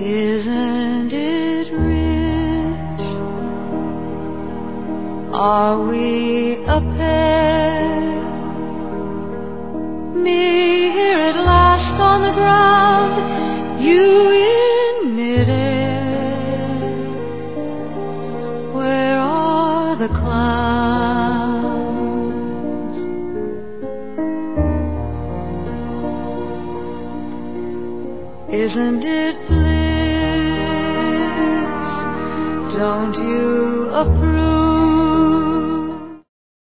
Isn't it rich? Are we a pair? Me here at last on the ground, you in midair. Where are the clouds? Isn't it bliss? Don't you approve?